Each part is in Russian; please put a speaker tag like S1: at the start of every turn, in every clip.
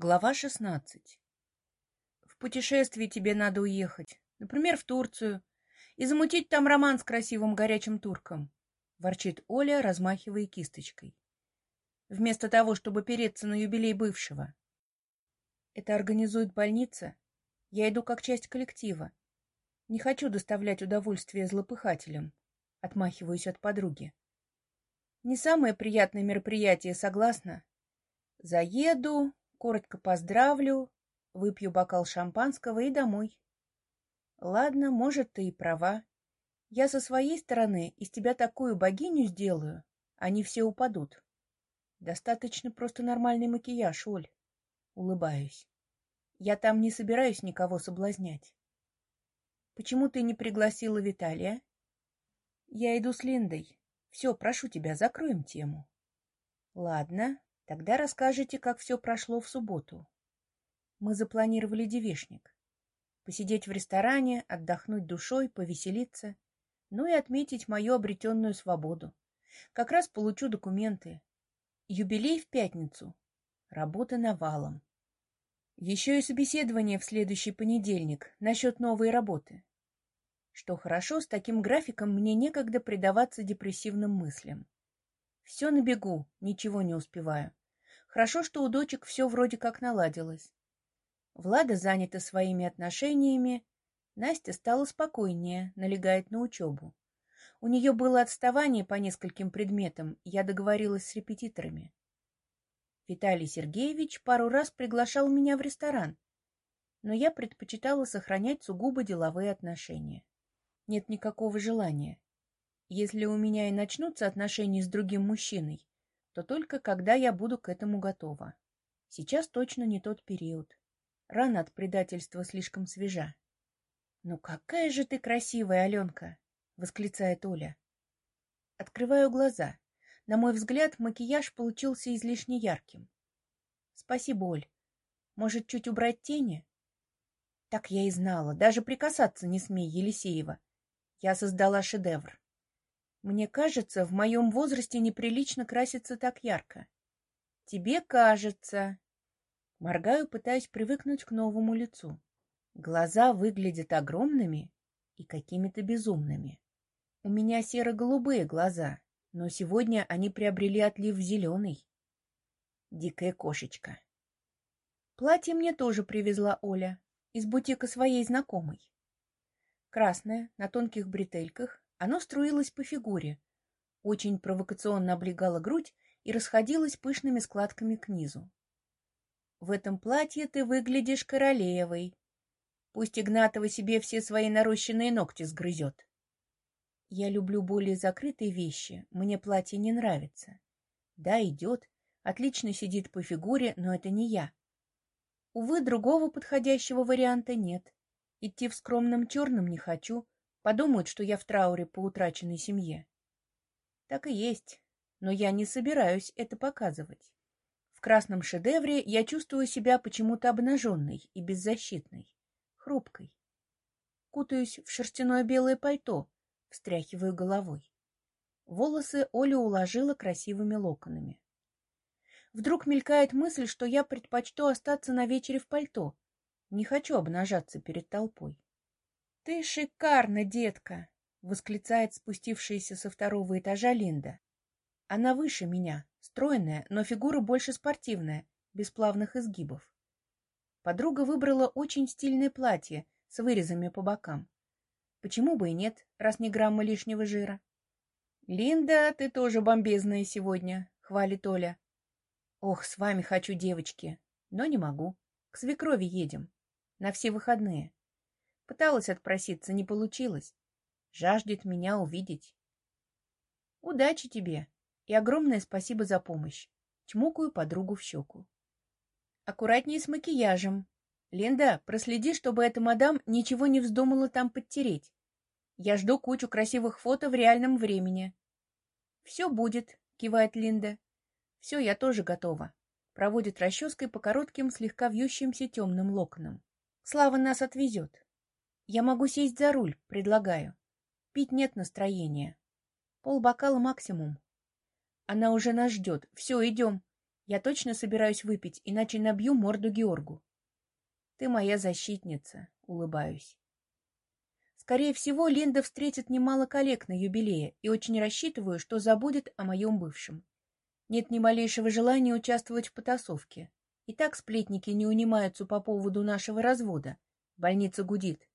S1: Глава 16. В путешествие тебе надо уехать, например, в Турцию, и замутить там роман с красивым горячим турком, ворчит Оля, размахивая кисточкой. Вместо того, чтобы переться на юбилей бывшего. Это организует больница. Я иду как часть коллектива. Не хочу доставлять удовольствие злопыхателям. Отмахиваюсь от подруги. Не самое приятное мероприятие, согласна? Заеду, коротко поздравлю, выпью бокал шампанского и домой. Ладно, может, ты и права. Я со своей стороны из тебя такую богиню сделаю, они все упадут. Достаточно просто нормальный макияж, Оль. Улыбаюсь. Я там не собираюсь никого соблазнять. Почему ты не пригласила Виталия? Я иду с Линдой. Все, прошу тебя, закроем тему. Ладно, Тогда расскажете, как все прошло в субботу. Мы запланировали девишник. Посидеть в ресторане, отдохнуть душой, повеселиться, ну и отметить мою обретенную свободу. Как раз получу документы. Юбилей в пятницу. Работа навалом. Еще и собеседование в следующий понедельник насчет новой работы. Что хорошо, с таким графиком мне некогда предаваться депрессивным мыслям. Все на бегу, ничего не успеваю. Хорошо, что у дочек все вроде как наладилось. Влада занята своими отношениями, Настя стала спокойнее, налегает на учебу. У нее было отставание по нескольким предметам, я договорилась с репетиторами. Виталий Сергеевич пару раз приглашал меня в ресторан, но я предпочитала сохранять сугубо деловые отношения. Нет никакого желания. Если у меня и начнутся отношения с другим мужчиной, то только когда я буду к этому готова. Сейчас точно не тот период. Рана от предательства слишком свежа. «Ну какая же ты красивая, Аленка!» — восклицает Оля. Открываю глаза. На мой взгляд, макияж получился излишне ярким. Спасибо, Оль. Может, чуть убрать тени? Так я и знала. Даже прикасаться не смей, Елисеева. Я создала шедевр. Мне кажется, в моем возрасте неприлично краситься так ярко. Тебе кажется. Моргаю, пытаясь привыкнуть к новому лицу. Глаза выглядят огромными и какими-то безумными. У меня серо-голубые глаза, но сегодня они приобрели отлив зеленый. Дикая кошечка. Платье мне тоже привезла Оля из бутика своей знакомой. Красное, на тонких бретельках, оно струилось по фигуре, очень провокационно облегало грудь и расходилось пышными складками к низу. В этом платье ты выглядишь королевой. Пусть Игнатова себе все свои нарощенные ногти сгрызет. Я люблю более закрытые вещи, мне платье не нравится. Да, идет, отлично сидит по фигуре, но это не я. Увы, другого подходящего варианта нет. Идти в скромном черном не хочу, Подумают, что я в трауре по утраченной семье. Так и есть, но я не собираюсь это показывать. В красном шедевре я чувствую себя почему-то обнаженной и беззащитной, хрупкой. Кутаюсь в шерстяное белое пальто, встряхиваю головой. Волосы Оля уложила красивыми локонами. Вдруг мелькает мысль, что я предпочту остаться на вечере в пальто. Не хочу обнажаться перед толпой. «Ты шикарна, детка!» — восклицает спустившаяся со второго этажа Линда. Она выше меня, стройная, но фигура больше спортивная, без плавных изгибов. Подруга выбрала очень стильное платье с вырезами по бокам. Почему бы и нет, раз не грамма лишнего жира? «Линда, ты тоже бомбезная сегодня», — хвалит Оля. «Ох, с вами хочу, девочки, но не могу. К свекрови едем. На все выходные. Пыталась отпроситься, не получилось. Жаждет меня увидеть. Удачи тебе и огромное спасибо за помощь. Чмокаю подругу в щеку. Аккуратнее с макияжем. Линда, проследи, чтобы эта мадам ничего не вздумала там подтереть. Я жду кучу красивых фото в реальном времени. Все будет, кивает Линда. Все, я тоже готова. Проводит расческой по коротким, слегка вьющимся темным локонам. Слава нас отвезет. Я могу сесть за руль, предлагаю. Пить нет настроения. Пол бокала максимум. Она уже нас ждет. Все, идем. Я точно собираюсь выпить, иначе набью морду Георгу. Ты моя защитница, улыбаюсь. Скорее всего, Линда встретит немало коллег на юбилее и очень рассчитываю, что забудет о моем бывшем. Нет ни малейшего желания участвовать в потасовке. И так сплетники не унимаются по поводу нашего развода. Больница гудит.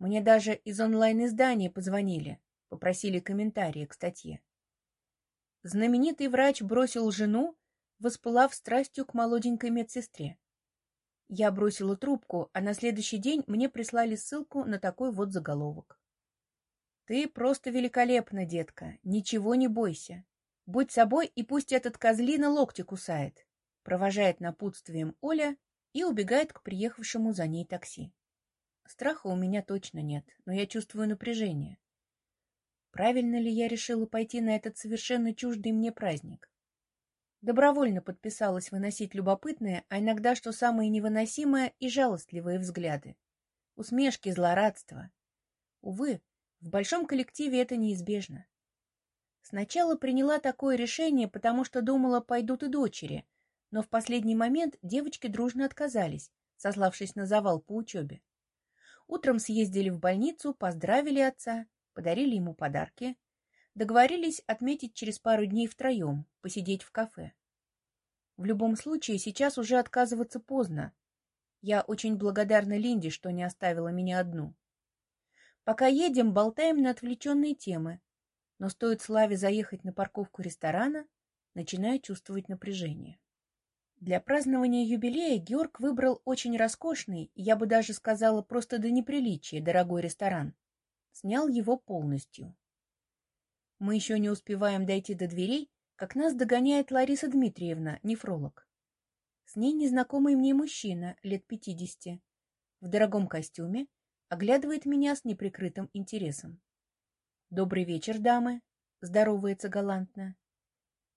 S1: Мне даже из онлайн-издания позвонили, попросили комментарии к статье. Знаменитый врач бросил жену, воспылав страстью к молоденькой медсестре. Я бросила трубку, а на следующий день мне прислали ссылку на такой вот заголовок. «Ты просто великолепна, детка, ничего не бойся. Будь собой, и пусть этот козлина локти кусает», провожает напутствием Оля и убегает к приехавшему за ней такси. Страха у меня точно нет, но я чувствую напряжение. Правильно ли я решила пойти на этот совершенно чуждый мне праздник? Добровольно подписалась выносить любопытные, а иногда, что самое невыносимое, и жалостливые взгляды. Усмешки, злорадство. Увы, в большом коллективе это неизбежно. Сначала приняла такое решение, потому что думала, пойдут и дочери, но в последний момент девочки дружно отказались, сославшись на завал по учебе. Утром съездили в больницу, поздравили отца, подарили ему подарки, Договорились отметить через пару дней втроем, посидеть в кафе. В любом случае, сейчас уже отказываться поздно. Я очень благодарна Линде, что не оставила меня одну. Пока едем, болтаем на отвлеченные темы, но стоит Славе заехать на парковку ресторана, начинаю чувствовать напряжение. Для празднования юбилея Георг выбрал очень роскошный, я бы даже сказала просто до неприличия, дорогой ресторан. Снял его полностью. Мы еще не успеваем дойти до дверей, как нас догоняет Лариса Дмитриевна, нефролог. С ней незнакомый мне мужчина, лет пятидесяти, в дорогом костюме, оглядывает меня с неприкрытым интересом. «Добрый вечер, дамы», — здоровается галантно.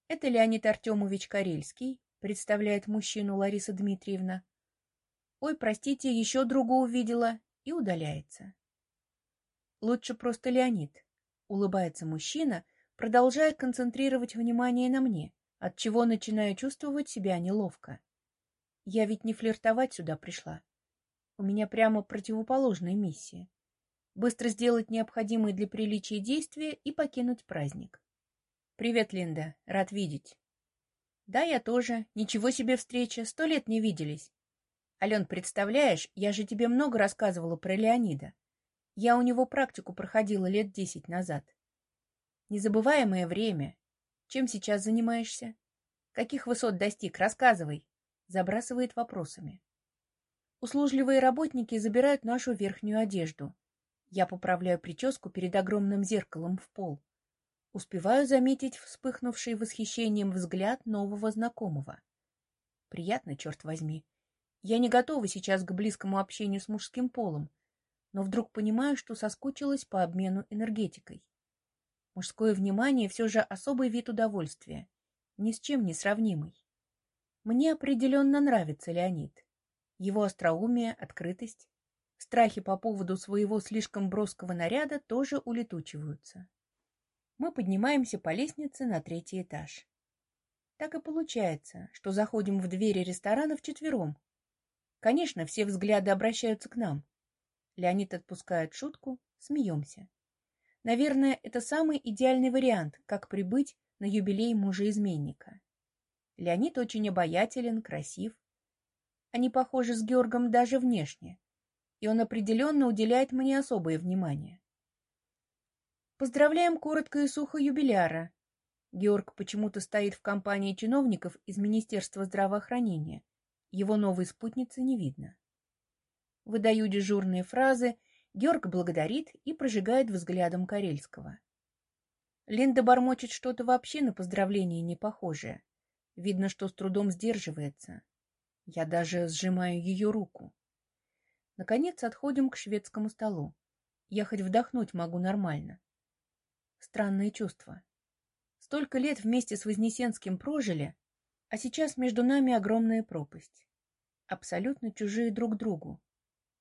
S1: «Это Леонид Артемович Карельский», — представляет мужчину Лариса Дмитриевна. «Ой, простите, еще другого увидела», и удаляется. Лучше просто Леонид. Улыбается мужчина, продолжая концентрировать внимание на мне, от чего начинаю чувствовать себя неловко. Я ведь не флиртовать сюда пришла. У меня прямо противоположная миссия. Быстро сделать необходимые для приличия действия и покинуть праздник. «Привет, Линда. Рад видеть». «Да, я тоже. Ничего себе встреча. Сто лет не виделись. Ален, представляешь, я же тебе много рассказывала про Леонида. Я у него практику проходила лет десять назад. Незабываемое время. Чем сейчас занимаешься? Каких высот достиг? Рассказывай. Забрасывает вопросами. Услужливые работники забирают нашу верхнюю одежду. Я поправляю прическу перед огромным зеркалом в пол. Успеваю заметить вспыхнувший восхищением взгляд нового знакомого. Приятно, черт возьми. Я не готова сейчас к близкому общению с мужским полом, но вдруг понимаю, что соскучилась по обмену энергетикой. Мужское внимание все же особый вид удовольствия, ни с чем не сравнимый. Мне определенно нравится Леонид. Его остроумие, открытость, страхи по поводу своего слишком броского наряда тоже улетучиваются. Мы поднимаемся по лестнице на третий этаж. Так и получается, что заходим в двери ресторана вчетвером. Конечно, все взгляды обращаются к нам. Леонид отпускает шутку, смеемся. Наверное, это самый идеальный вариант, как прибыть на юбилей мужа-изменника. Леонид очень обаятелен, красив. Они похожи с Георгом даже внешне, и он определенно уделяет мне особое внимание. Поздравляем коротко и сухо юбиляра. Георг почему-то стоит в компании чиновников из Министерства здравоохранения. Его новой спутницы не видно. Выдаю дежурные фразы, Георг благодарит и прожигает взглядом Карельского. Линда бормочет что-то вообще на поздравление не похожее. Видно, что с трудом сдерживается. Я даже сжимаю ее руку. Наконец отходим к шведскому столу. Я хоть вдохнуть могу нормально. Странное чувство. Столько лет вместе с Вознесенским прожили, а сейчас между нами огромная пропасть. Абсолютно чужие друг другу.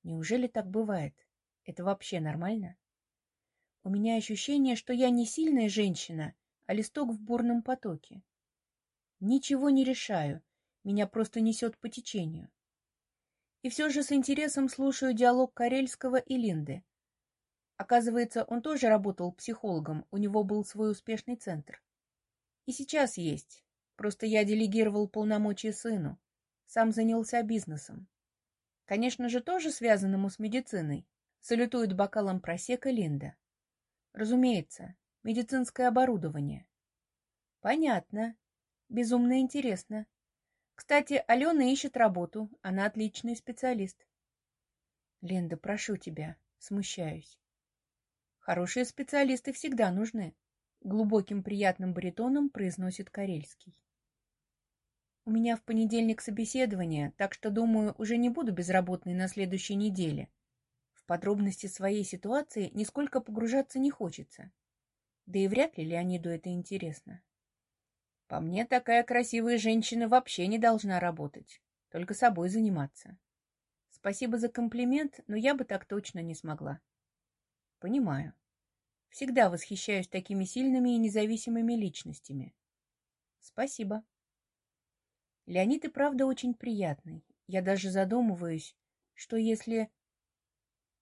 S1: Неужели так бывает? Это вообще нормально? У меня ощущение, что я не сильная женщина, а листок в бурном потоке. Ничего не решаю, меня просто несет по течению. И все же с интересом слушаю диалог Карельского и Линды. Оказывается, он тоже работал психологом, у него был свой успешный центр. И сейчас есть, просто я делегировал полномочия сыну, сам занялся бизнесом. Конечно же, тоже связанному с медициной. Салютует бокалом просека Линда. Разумеется, медицинское оборудование. Понятно. Безумно интересно. Кстати, Алена ищет работу. Она отличный специалист. Линда, прошу тебя, смущаюсь. Хорошие специалисты всегда нужны. Глубоким приятным баритоном произносит Карельский. У меня в понедельник собеседование, так что, думаю, уже не буду безработной на следующей неделе. В подробности своей ситуации нисколько погружаться не хочется. Да и вряд ли Леониду это интересно. По мне, такая красивая женщина вообще не должна работать, только собой заниматься. Спасибо за комплимент, но я бы так точно не смогла. Понимаю. Всегда восхищаюсь такими сильными и независимыми личностями. Спасибо. Леонид и правда очень приятный. Я даже задумываюсь, что если...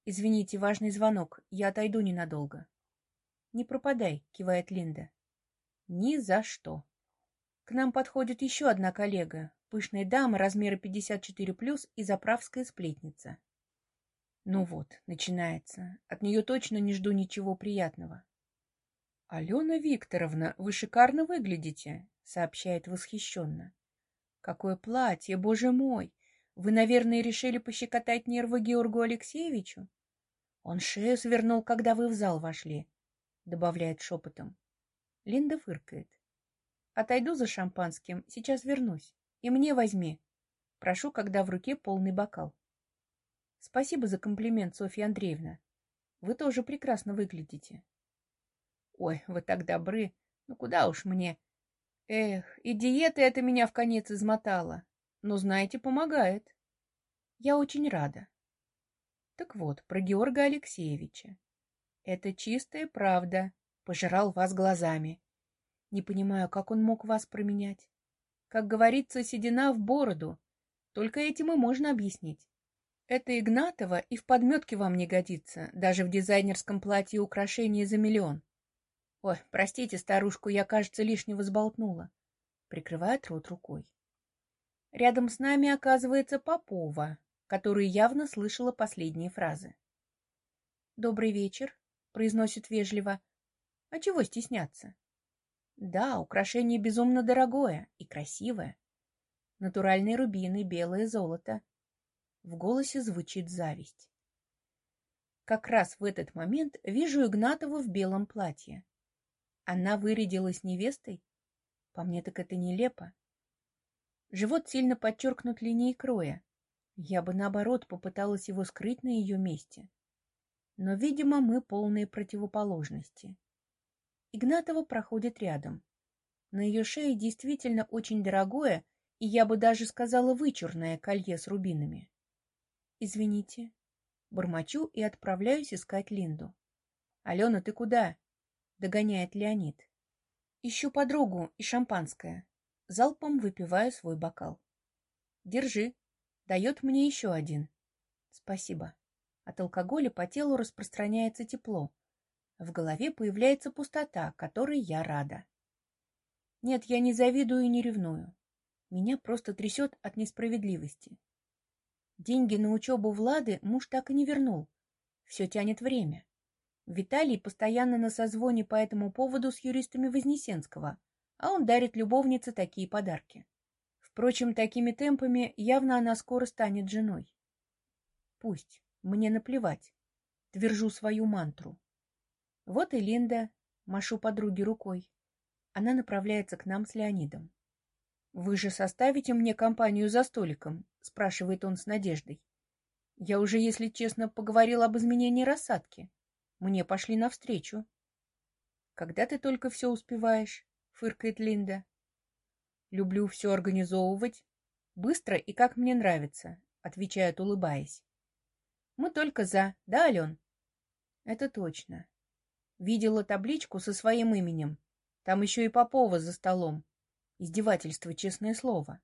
S1: Извините, важный звонок. Я отойду ненадолго. Не пропадай, кивает Линда. Ни за что. К нам подходит еще одна коллега, пышная дама размера 54+, и заправская сплетница. Ну вот, начинается. От нее точно не жду ничего приятного. «Алена Викторовна, вы шикарно выглядите», — сообщает восхищенно. Какое платье, боже мой! Вы, наверное, решили пощекотать нервы Георгу Алексеевичу? Он шею свернул, когда вы в зал вошли, — добавляет шепотом. Линда фыркает. Отойду за шампанским, сейчас вернусь. И мне возьми. Прошу, когда в руке полный бокал. Спасибо за комплимент, Софья Андреевна. Вы тоже прекрасно выглядите. Ой, вы так добры. Ну куда уж мне. Эх, и диета это меня в конец измотала. Но, знаете, помогает. Я очень рада. Так вот, про Георга Алексеевича. Это чистая правда. Пожирал вас глазами. Не понимаю, как он мог вас променять. Как говорится, седина в бороду. Только этим и можно объяснить. Это Игнатова и в подметке вам не годится, даже в дизайнерском платье украшения за миллион. Ой, простите старушку, я, кажется, лишнего сболтнула. Прикрывает рот рукой. Рядом с нами оказывается Попова, которая явно слышала последние фразы. «Добрый вечер», — произносит вежливо. «А чего стесняться?» «Да, украшение безумно дорогое и красивое. Натуральные рубины, белое золото». В голосе звучит зависть. Как раз в этот момент вижу Игнатову в белом платье. Она вырядилась невестой? По мне так это нелепо. Живот сильно подчеркнут линией кроя. Я бы, наоборот, попыталась его скрыть на ее месте. Но, видимо, мы полные противоположности. Игнатова проходит рядом. На ее шее действительно очень дорогое и, я бы даже сказала, вычурное колье с рубинами. Извините. Бормочу и отправляюсь искать Линду. «Алена, ты куда?» догоняет Леонид. Ищу подругу и шампанское. Залпом выпиваю свой бокал. Держи. Дает мне еще один. Спасибо. От алкоголя по телу распространяется тепло. В голове появляется пустота, которой я рада. Нет, я не завидую и не ревную. Меня просто трясет от несправедливости. Деньги на учебу Влады муж так и не вернул. Все тянет время. Виталий постоянно на созвоне по этому поводу с юристами Вознесенского, а он дарит любовнице такие подарки. Впрочем, такими темпами явно она скоро станет женой. Пусть, мне наплевать, твержу свою мантру. Вот и Линда, машу подруге рукой. Она направляется к нам с Леонидом. «Вы же составите мне компанию за столиком?» — спрашивает он с надеждой. «Я уже, если честно, поговорил об изменении рассадки. Мне пошли навстречу. Когда ты только все успеваешь? Фыркает Линда. Люблю все организовывать. Быстро и как мне нравится, отвечает, улыбаясь. Мы только за, да, Ален? Это точно. Видела табличку со своим именем. Там еще и Попова за столом. Издевательство, честное слово.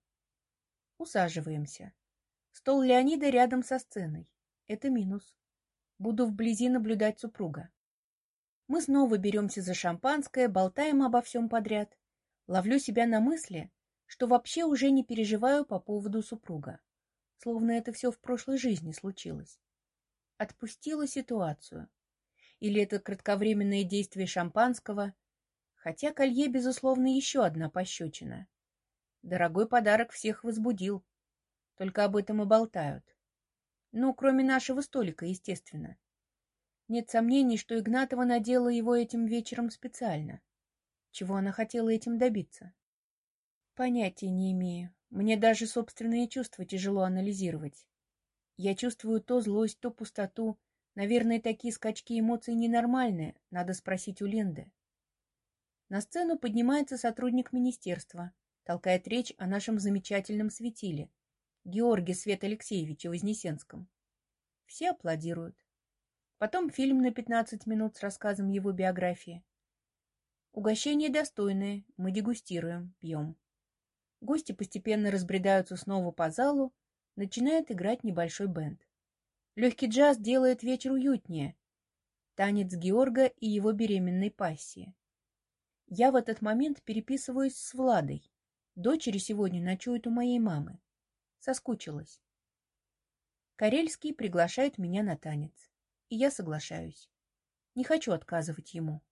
S1: Усаживаемся. Стол Леонида рядом со сценой. Это минус. Буду вблизи наблюдать супруга. Мы снова беремся за шампанское, болтаем обо всем подряд. Ловлю себя на мысли, что вообще уже не переживаю по поводу супруга. Словно это все в прошлой жизни случилось. Отпустила ситуацию. Или это кратковременное действие шампанского, хотя колье, безусловно, еще одна пощечина. Дорогой подарок всех возбудил. Только об этом и болтают. Ну, кроме нашего столика, естественно. Нет сомнений, что Игнатова надела его этим вечером специально. Чего она хотела этим добиться? Понятия не имею. Мне даже собственные чувства тяжело анализировать. Я чувствую то злость, то пустоту. Наверное, такие скачки эмоций ненормальные. Надо спросить у Ленды. На сцену поднимается сотрудник министерства, толкает речь о нашем замечательном светиле, Георгии Свет Алексеевиче Вознесенском. Все аплодируют. Потом фильм на 15 минут с рассказом его биографии. Угощение достойное, мы дегустируем, пьем. Гости постепенно разбредаются снова по залу, начинает играть небольшой бенд. Легкий джаз делает вечер уютнее. Танец Георга и его беременной пассии. Я в этот момент переписываюсь с Владой. Дочери сегодня ночуют у моей мамы. Соскучилась. Карельский приглашает меня на танец. И я соглашаюсь. Не хочу отказывать ему.